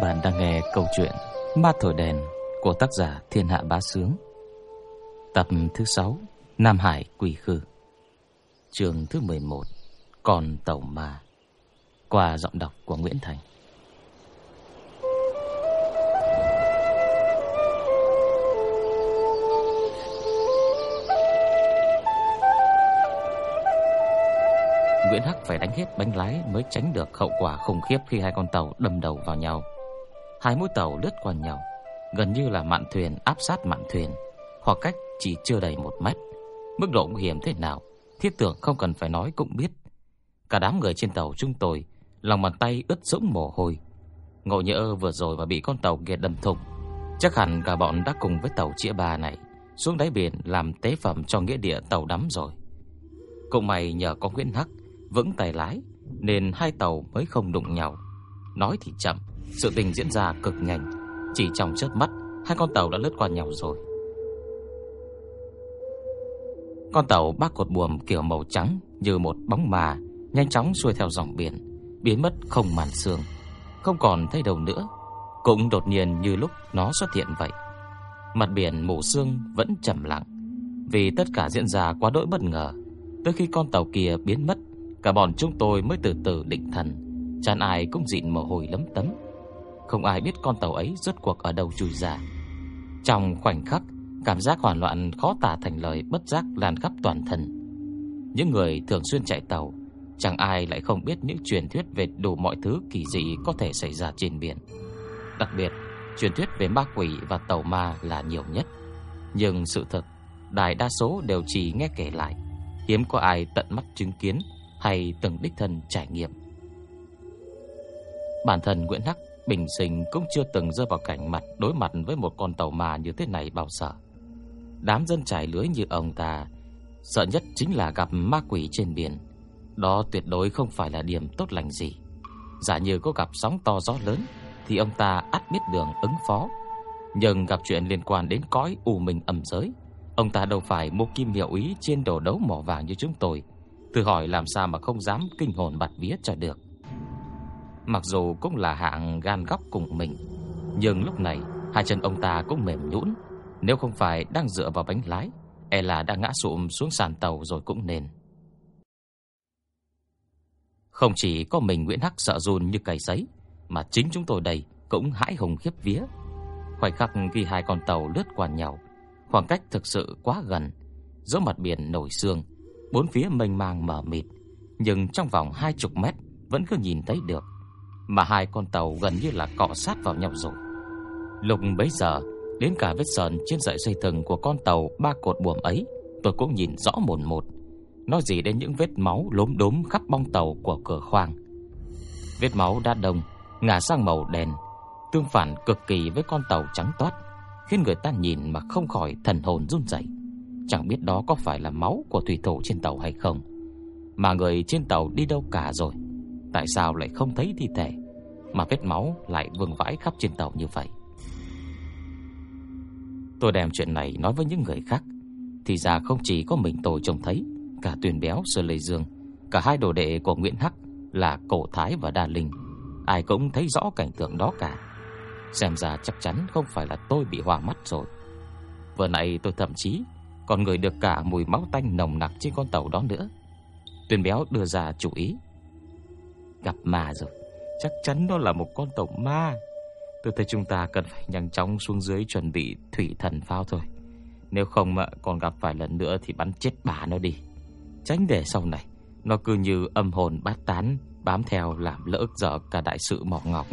Các bạn đang nghe câu chuyện Ma Thổi Đèn của tác giả Thiên Hạ Bá Sướng. Tập thứ 6 Nam Hải Quỷ Khư. Trường thứ 11 Còn Tàu Ma. Qua giọng đọc của Nguyễn Thành. Nguyễn Hắc phải đánh hết bánh lái mới tránh được hậu quả khủng khiếp khi hai con tàu đâm đầu vào nhau. Hai mũi tàu lướt qua nhau, gần như là mạn thuyền áp sát mạn thuyền, hoặc cách chỉ chưa đầy một mét. Mức độ nguy hiểm thế nào, thiết tưởng không cần phải nói cũng biết. Cả đám người trên tàu chúng tôi, lòng bàn tay ướt sũng mồ hôi. Ngộ nhỡ vừa rồi mà bị con tàu kia đâm thủng, chắc hẳn cả bọn đã cùng với tàu chĩa bà này xuống đáy biển làm tế phẩm cho nghĩa địa tàu đắm rồi. Cũng may nhờ có Nguyễn Hắc vững tay lái nên hai tàu mới không đụng nhau. Nói thì chậm, sự tình diễn ra cực nhanh, chỉ trong chớp mắt, hai con tàu đã lướt qua nhau rồi. Con tàu bác cột buồm kiểu màu trắng như một bóng mà, nhanh chóng xuôi theo dòng biển, biến mất không màn sương, không còn thấy đâu nữa, cũng đột nhiên như lúc nó xuất hiện vậy. Mặt biển mù sương vẫn trầm lặng, vì tất cả diễn ra quá đỗi bất ngờ. Tới khi con tàu kia biến mất, Cả bọn chúng tôi mới từ từ định thần Chán ai cũng dịn mồ hôi lấm tấm không ai biết con tàu ấy rốt cuộc ở đâu chui ra. Trong khoảnh khắc, Cảm giác hoảng loạn khó tả thành lời Bất giác lan khắp toàn thân. Những người thường xuyên chạy tàu, Chẳng ai lại không biết những truyền thuyết Về đủ mọi thứ kỳ dị có thể xảy ra trên biển. Đặc biệt, Truyền thuyết về ma quỷ và tàu ma là nhiều nhất. Nhưng sự thật Đại đa số đều chỉ nghe kể lại. Hiếm có ai tận mắt chứng kiến hay từng đích thân trải nghiệm. Bản thân Nguyễn Hắc bình sinh cũng chưa từng rơi vào cảnh mặt đối mặt với một con tàu mà như thế này bao giờ. Đám dân trải lưới như ông ta sợ nhất chính là gặp ma quỷ trên biển. Đó tuyệt đối không phải là điểm tốt lành gì. Giả như có gặp sóng to gió lớn thì ông ta ắt biết đường ứng phó. Nhưng gặp chuyện liên quan đến cõi u minh âm giới, ông ta đâu phải mua kim hiệu ý trên đồ đấu mỏ vàng như chúng tôi Thử hỏi làm sao mà không dám kinh hồn bạt vía cho được Mặc dù cũng là hạng gan góc cùng mình Nhưng lúc này Hai chân ông ta cũng mềm nhũn Nếu không phải đang dựa vào bánh lái E là đã ngã sụm xuống sàn tàu rồi cũng nên. Không chỉ có mình Nguyễn Hắc sợ run như cầy giấy Mà chính chúng tôi đây cũng hãi hùng khiếp vía. Khoảnh khắc khi hai con tàu lướt qua nhau Khoảng cách thực sự quá gần Giữa mặt biển nổi sương Bốn phía mênh mang mờ mịt, nhưng trong vòng hai chục mét vẫn cứ nhìn thấy được, mà hai con tàu gần như là cọ sát vào nhau rồi. Lúc bấy giờ, đến cả vết sờn trên sợi dây thừng của con tàu ba cột buồm ấy, tôi cũng nhìn rõ một một. Nói gì đến những vết máu lốm đốm khắp bong tàu của cửa khoang. Vết máu đã đông, ngả sang màu đen, tương phản cực kỳ với con tàu trắng toát, khiến người ta nhìn mà không khỏi thần hồn run rẩy. Chẳng biết đó có phải là máu của thủy thủ trên tàu hay không Mà người trên tàu đi đâu cả rồi Tại sao lại không thấy thi thể Mà vết máu lại vương vãi khắp trên tàu như vậy? Tôi đem chuyện này nói với những người khác. Thì ra không chỉ có mình tôi trông thấy Cả Tuyền Béo, Sơ Lê Dương Cả hai đồ đệ của Nguyễn Hắc Là Cổ Thái và Đa Linh. Ai cũng thấy rõ cảnh tượng đó cả. Xem ra chắc chắn không phải là tôi bị hoa mắt rồi. Vừa nãy tôi thậm chí còn người được cả mùi máu tanh nồng nặc trên con tàu đó nữa. Tuyền béo đưa ra chủ ý. Gặp ma rồi, chắc chắn đó là một con tàu ma. Tôi thấy chúng ta cần phải nhanh chóng xuống dưới chuẩn bị thủy thần pháo thôi. Nếu không mà còn gặp phải lần nữa thì bắn chết bà nó đi. Tránh để sau này nó cứ như âm hồn bát tán bám theo làm lỡ dở cả đại sự mỏ ngọc.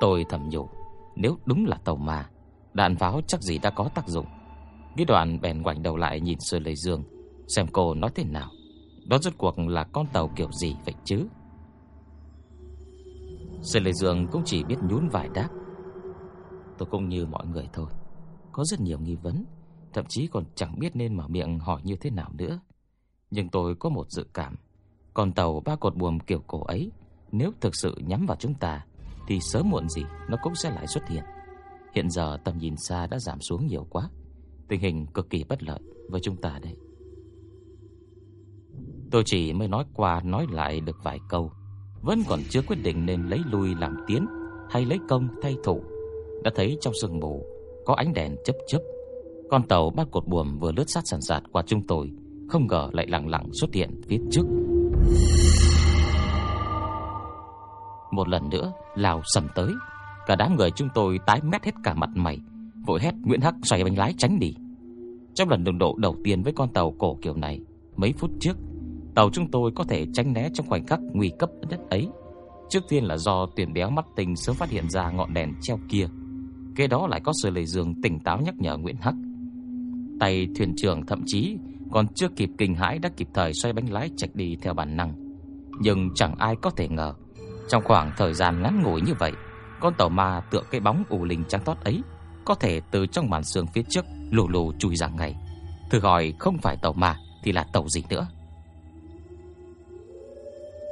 Tôi thầm nhủ, nếu đúng là tàu ma Đạn pháo chắc gì đã có tác dụng Nghĩ đoạn bèn ngoảnh đầu lại nhìn Sư Lê Dương Xem cô nói thế nào đó rốt cuộc là con tàu kiểu gì vậy chứ? Sư Lê Dương cũng chỉ biết nhún vài đáp. Tôi cũng như mọi người thôi. Có rất nhiều nghi vấn, Thậm chí còn chẳng biết nên mở miệng hỏi như thế nào nữa. Nhưng tôi có một dự cảm. Con tàu ba cột buồm kiểu cổ ấy, Nếu thực sự nhắm vào chúng ta, Thì sớm muộn gì nó cũng sẽ lại xuất hiện. Hiện giờ tầm nhìn xa đã giảm xuống nhiều quá. Tình hình cực kỳ bất lợi với chúng ta đây Tôi chỉ mới nói qua nói lại được vài câu vẫn còn chưa quyết định nên lấy lui làm tiến hay lấy công thay thủ. Đã thấy trong sương mù có ánh đèn chớp chớp. Con tàu bắt cột buồm vừa lướt sát sàn sạt qua chúng tôi, không ngờ lại lặng lặng xuất hiện phía trước. Một lần nữa, lao sầm tới, cả đám người chúng tôi tái mét hết cả mặt mày, vội hét Nguyễn Hắc xoay bánh lái tránh đi. Trong lần đường độ đầu tiên với con tàu cổ kiểu này, mấy phút trước, tàu chúng tôi có thể tránh né trong khoảnh khắc nguy cấp nhất ấy. Trước tiên là do tuyển béo mắt tình sớm phát hiện ra ngọn đèn treo kia. Kế đó lại có sự lầy dương tỉnh táo nhắc nhở Nguyễn Hắc. Tay thuyền trưởng thậm chí còn chưa kịp kinh hãi đã kịp thời xoay bánh lái chạy đi theo bản năng. Nhưng chẳng ai có thể ngờ, trong khoảng thời gian ngắn ngủi như vậy, con tàu ma tựa cái bóng u linh trắng toát ấy có thể từ trong màn sương phía trước lù lù chui ra ngay. Thử hỏi không phải tàu ma thì là tàu gì nữa?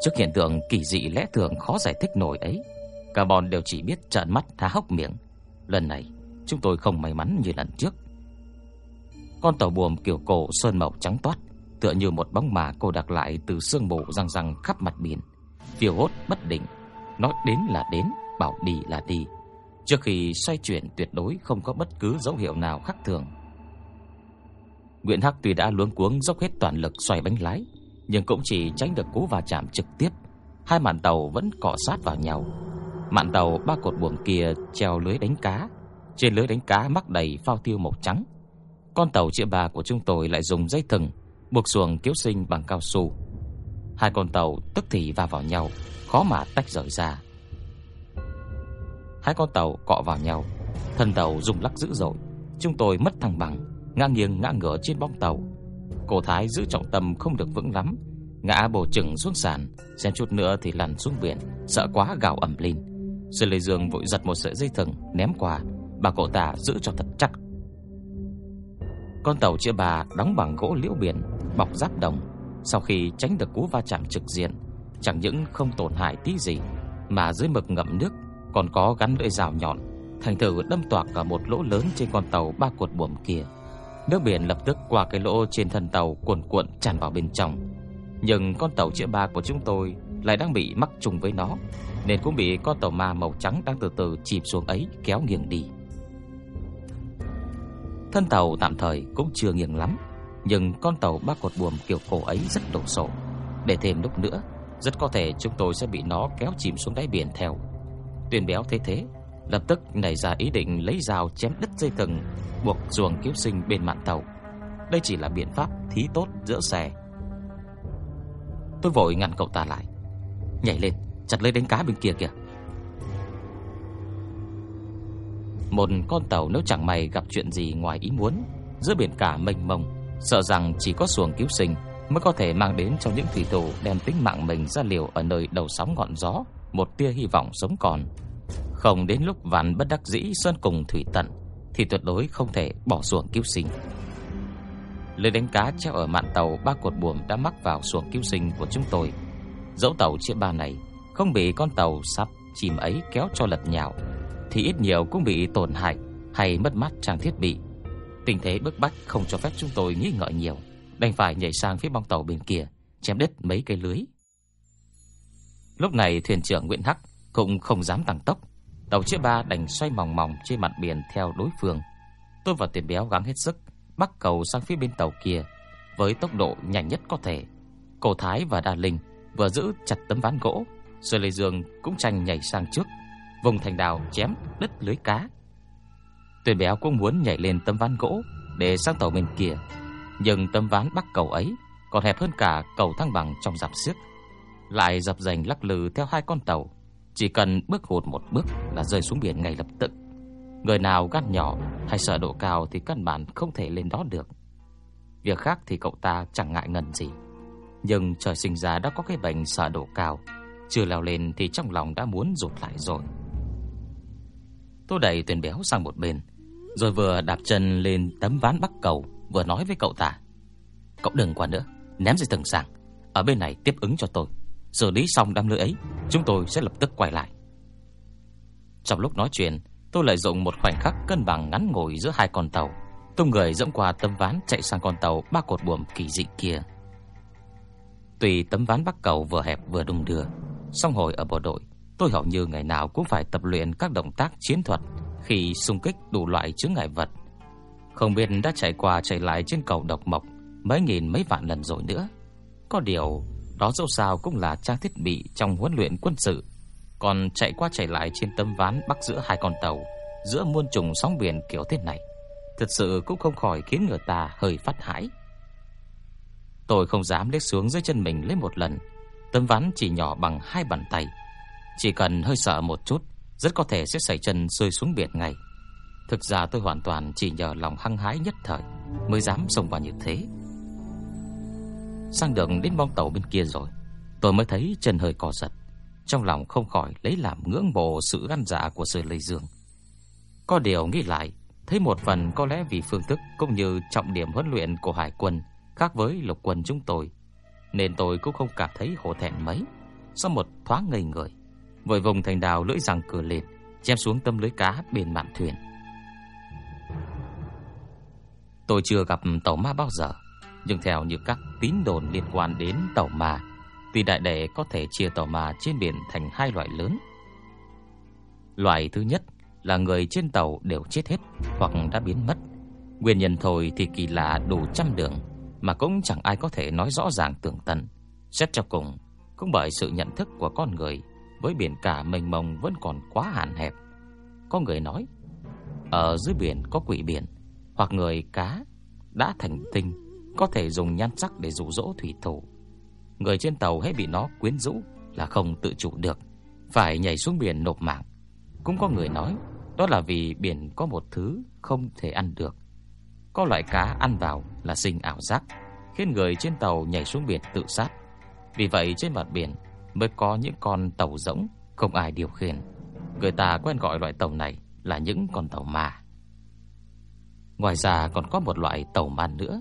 Trước hiện tượng kỳ dị lẽ thường khó giải thích nổi ấy, cả bọn đều chỉ biết trợn mắt há hốc miệng. Lần này, chúng tôi không may mắn như lần trước. Con tàu buồm kiểu cổ sơn màu trắng toát, tựa như một bóng mà cô đặc lại từ sương mù răng răng khắp mặt biển, phiêu hốt bất định, nói đến là đến, bảo đi là đi. Trước khi xoay chuyển tuyệt đối không có bất cứ dấu hiệu nào khác thường. Nguyễn Hắc tuy đã luống cuống dốc hết toàn lực xoay bánh lái, nhưng cũng chỉ tránh được cú va chạm trực tiếp. Hai mạn tàu vẫn cọ sát vào nhau. Mạn tàu ba cột buồm kia treo lưới đánh cá, trên lưới đánh cá mắc đầy phao tiêu màu trắng. Con tàu chĩa bà của chúng tôi lại dùng dây thừng buộc xuồng cứu sinh bằng cao su. Hai con tàu tức thì va vào nhau, khó mà tách rời ra. Hai con tàu cọ vào nhau, thân tàu rung lắc dữ dội, chúng tôi mất thăng bằng, ngã nghiêng ngã ngửa trên bong tàu cô Thái giữ trọng tâm không được vững lắm, ngã bổ chừng xuống sàn, xem chút nữa thì lăn xuống biển, sợ quá gào ầm lên. Sư Lê Dương vội giật một sợi dây thừng ném qua, bà cậu ta giữ cho thật chắc. Con tàu chữa bà đóng bằng gỗ liễu biển, bọc giáp đồng, sau khi tránh được cú va chạm trực diện, chẳng những không tổn hại tí gì, mà dưới mực ngậm nước còn có gắn lưỡi rào nhọn, thành thử đâm toạc cả một lỗ lớn trên con tàu ba cuột buồm kia. Nước biển lập tức qua cái lỗ trên thân tàu cuồn cuộn tràn vào bên trong. Nhưng con tàu chữa ba của chúng tôi lại đang bị mắc trùng với nó, nên cũng bị con tàu ma màu trắng đang từ từ chìm xuống ấy kéo nghiêng đi. Thân tàu tạm thời cũng chưa nghiêng lắm, nhưng con tàu ba cột buồm kiểu cổ ấy rất đồ sộ. Để thêm lúc nữa, rất có thể chúng tôi sẽ bị nó kéo chìm xuống đáy biển theo. Tuyền béo thế thế, lập tức nảy ra ý định lấy dao chém đứt dây thừng buộc xuồng cứu sinh bên mạn tàu. Đây chỉ là biện pháp thí tốt giữa xe. Tôi vội ngăn cậu ta lại, nhảy lên, chặt lấy đánh cá bên kia kìa. Một con tàu nếu chẳng may gặp chuyện gì ngoài ý muốn, giữa biển cả mênh mông, sợ rằng chỉ có xuồng cứu sinh mới có thể mang đến cho những thủy thủ đem tính mạng mình ra liều ở nơi đầu sóng ngọn gió một tia hy vọng sống còn. Không đến lúc vạn bất đắc dĩ sơn cùng thủy tận thì tuyệt đối không thể bỏ xuồng cứu sinh. Lưới đánh cá treo ở mạn tàu ba cột buồm đã mắc vào xuồng cứu sinh của chúng tôi. Dẫu tàu chia ba này không bị con tàu sắp chìm ấy kéo cho lật nhào, thì ít nhiều cũng bị tổn hại hay mất mát trang thiết bị. Tình thế bức bách không cho phép chúng tôi nghĩ ngợi nhiều, đành phải nhảy sang phía bong tàu bên kia, chém đứt mấy cây lưới. Lúc này thuyền trưởng Nguyễn Hắc cũng không dám tăng tốc, tàu chiếc ba đành xoay mòng mòng trên mặt biển theo đối phương. Tôi và Tiền Béo gắng hết sức bắt cầu sang phía bên tàu kia với tốc độ nhanh nhất có thể. Cổ Thái và Đa Linh vừa giữ chặt tấm ván gỗ, rồi Lê Dương cũng tranh nhảy sang trước, vùng thành đào chém đứt lưới cá. Tuyền Béo cũng muốn nhảy lên tấm ván gỗ để sang tàu bên kia, nhưng tấm ván bắc cầu ấy còn hẹp hơn cả cầu thăng bằng trong dạp xiếc, lại dập dành lắc lư theo hai con tàu, chỉ cần bước hụt một bước là rơi xuống biển ngay lập tức. Người nào gan nhỏ hay sợ độ cao thì căn bản không thể lên đó được. Việc khác thì cậu ta chẳng ngại ngần gì. Nhưng trời sinh ra đã có cái bệnh sợ độ cao, chưa leo lên thì trong lòng đã muốn rụt lại rồi. Tôi đẩy tuyển béo sang một bên, rồi vừa đạp chân lên tấm ván bắc cầu, vừa nói với cậu ta. Cậu đừng qua nữa, ném dây thừng sang, ở bên này tiếp ứng cho tôi. Xử lý xong đám lưỡi ấy, chúng tôi sẽ lập tức quay lại. Trong lúc nói chuyện, tôi lợi dụng một khoảnh khắc cân bằng ngắn ngủi giữa hai con tàu, tung người dẫm qua tấm ván chạy sang con tàu ba cột buồm kỳ dị kia. tùy tấm ván bắc cầu vừa hẹp vừa đung đưa, Song hồi ở bộ đội Tôi hầu như ngày nào cũng phải tập luyện các động tác chiến thuật Khi xung kích đủ loại chướng ngại vật Không biết đã chạy qua chạy lại trên cầu độc mộc Mấy nghìn mấy vạn lần rồi nữa Có điều đó dẫu sao cũng là trang thiết bị Trong huấn luyện quân sự. Còn chạy qua chạy lại trên tấm ván Bắc giữa hai con tàu, Giữa muôn trùng sóng biển kiểu thế này, Thật sự cũng không khỏi khiến người ta hơi phát hãi. Tôi không dám liếc xuống dưới chân mình lấy một lần. Tấm ván chỉ nhỏ bằng hai bàn tay. Chỉ cần hơi sợ một chút, Rất có thể sẽ xảy chân rơi xuống biển ngay. Thực ra tôi hoàn toàn chỉ nhờ lòng hăng hái nhất thời Mới dám xông vào như thế. Sang đường đến bong tàu bên kia rồi, Tôi mới thấy chân hơi cò giật, Trong lòng không khỏi lấy làm ngưỡng mộ sự gan dạ của Sư Lê Dương. Có điều nghĩ lại, Thấy một phần có lẽ vì phương thức Cũng như trọng điểm huấn luyện của Hải quân Khác với lục quân chúng tôi, Nên tôi cũng không cảm thấy hổ thẹn mấy. Sau một thoáng ngây người, Vội vùng thành đào lưỡi răng cửa lên, Chém xuống tâm lưới cá bên mạn thuyền. Tôi chưa gặp tàu ma bao giờ nhưng theo như các tín đồn liên quan đến tàu mà Thì đại đệ có thể chia tàu mà trên biển thành hai loại lớn Loại thứ nhất là người trên tàu đều chết hết hoặc đã biến mất. Nguyên nhân thôi thì kỳ lạ đủ trăm đường mà cũng chẳng ai có thể nói rõ ràng tường tận. Xét cho cùng, cũng bởi sự nhận thức của con người với biển cả mênh mông vẫn còn quá hạn hẹp. Có người nói, ở dưới biển có quỷ biển, hoặc người cá đã thành tinh, có thể dùng nhan sắc để dụ dỗ thủy thủ. Người trên tàu hay bị nó quyến rũ là không tự chủ được, phải nhảy xuống biển nộp mạng. Cũng có người nói, đó là vì biển có một thứ không thể ăn được. Có loại cá ăn vào là sinh ảo giác, khiến người trên tàu nhảy xuống biển tự sát. Vì vậy trên mặt biển mới có những con tàu rỗng không ai điều khiển. Người ta quen gọi loại tàu này là những con tàu ma. Ngoài ra còn có một loại tàu ma nữa.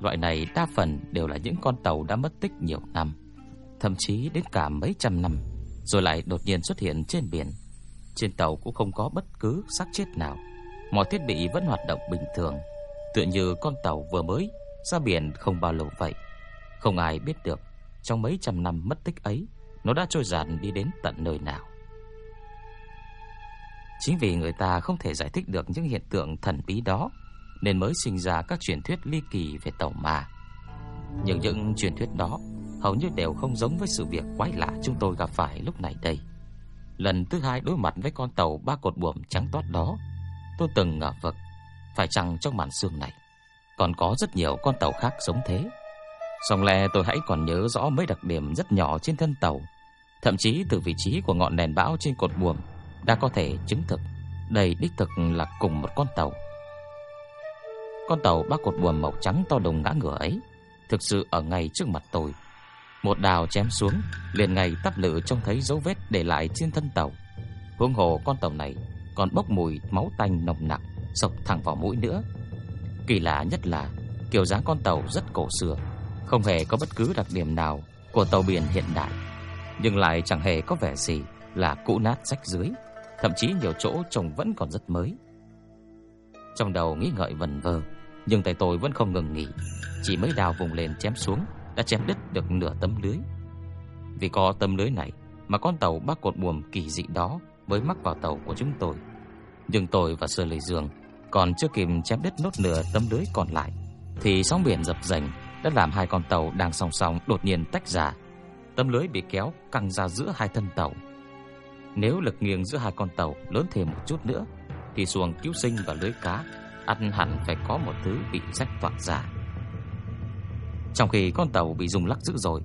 Loại này đa phần đều là những con tàu đã mất tích nhiều năm, thậm chí đến cả mấy trăm năm, rồi lại đột nhiên xuất hiện trên biển. Trên tàu cũng không có bất cứ xác chết nào Mọi thiết bị vẫn hoạt động bình thường Tựa như con tàu vừa mới ra biển không bao lâu vậy Không ai biết được Trong mấy trăm năm mất tích ấy Nó đã trôi dạt đi đến tận nơi nào Chính vì người ta không thể giải thích được những hiện tượng thần bí đó nên mới sinh ra các truyền thuyết ly kỳ về tàu ma Nhưng những truyền thuyết đó Hầu như đều không giống với sự việc quái lạ chúng tôi gặp phải lúc này đây Lần thứ hai đối mặt với con tàu ba cột buồm trắng toát đó, tôi từng ngờ vực phải chăng trong màn sương này còn có rất nhiều con tàu khác giống thế. Song lẽ tôi hãy còn nhớ rõ mấy đặc điểm rất nhỏ trên thân tàu, thậm chí từ vị trí của ngọn đèn bão trên cột buồm đã có thể chứng thực đây đích thực là cùng một con tàu. Con tàu ba cột buồm màu trắng to đồng ngã ngửa ấy thực sự ở ngay trước mặt tôi. Một đào chém xuống, liền ngay tắp lự trông thấy dấu vết để lại trên thân tàu. Huống hồ con tàu này còn bốc mùi máu tanh nồng nặc, sộc thẳng vào mũi nữa. Kỳ lạ nhất là kiểu dáng con tàu rất cổ xưa, không hề có bất cứ đặc điểm nào của tàu biển hiện đại, nhưng lại chẳng hề có vẻ gì là cũ nát rách dưới, thậm chí nhiều chỗ trông vẫn còn rất mới. Trong đầu nghĩ ngợi vần vơ, nhưng tay tôi vẫn không ngừng nghỉ, chỉ mấy đào vùng lên chém xuống đã chém đứt được nửa tấm lưới. Vì có tấm lưới này mà con tàu bắc cột buồm kỳ dị đó mới mắc vào tàu của chúng tôi. Nhưng tôi và Sơ Lệ Dương còn chưa kịp chém đứt nốt nửa tấm lưới còn lại thì sóng biển dập dềnh đã làm hai con tàu đang song song đột nhiên tách ra. Tấm lưới bị kéo căng ra giữa hai thân tàu. Nếu lực nghiêng giữa hai con tàu lớn thêm một chút nữa thì xuồng cứu sinh và lưới cá ăn hẳn phải có một thứ bị rách toạc ra. Trong khi con tàu bị rung lắc dữ dội,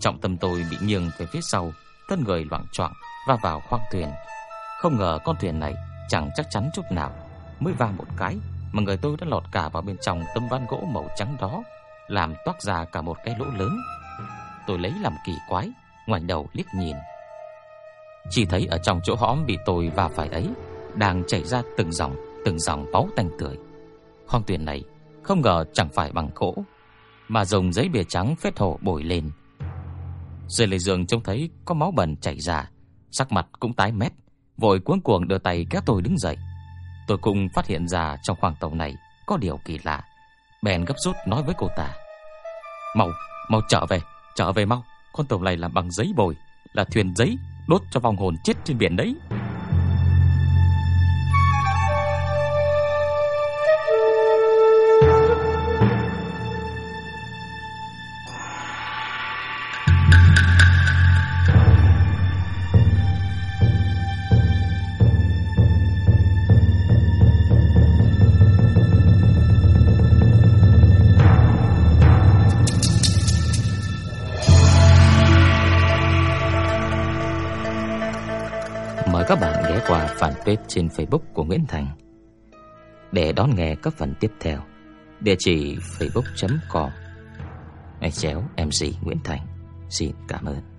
trọng tâm tôi bị nghiêng về phía sau, thân người loạng choạng va vào khoang thuyền. Không ngờ con thuyền này chẳng chắc chắn chút nào, mới va một cái mà người tôi đã lọt cả vào bên trong tấm ván gỗ màu trắng đó, làm toát ra cả một cái lỗ lớn. Tôi lấy làm kỳ quái, ngoảnh đầu liếc nhìn. Chỉ thấy ở trong chỗ hõm bị tôi va phải ấy, đang chảy ra từng dòng, từng dòng máu tanh tưởi. Khoang thuyền này không ngờ chẳng phải bằng gỗ mà dùng giấy bìa trắng phết hổ bồi lên. Dưới lề giường trông thấy có máu bẩn chảy ra, sắc mặt cũng tái mét, vội cuống cuồng đưa tay kéo tôi đứng dậy. Tôi cũng phát hiện ra trong khoang tàu này có điều kỳ lạ, bèn gấp rút nói với cô ta: "Mau, mau trở về, trở về mau, con tàu này làm bằng giấy bồi, là thuyền giấy đốt cho vong hồn chết trên biển đấy. Fanpage trên Facebook của Nguyễn Thành để đón nghe các phần tiếp theo. Địa chỉ facebook.com chéo MC Nguyễn Thành. Xin cảm ơn.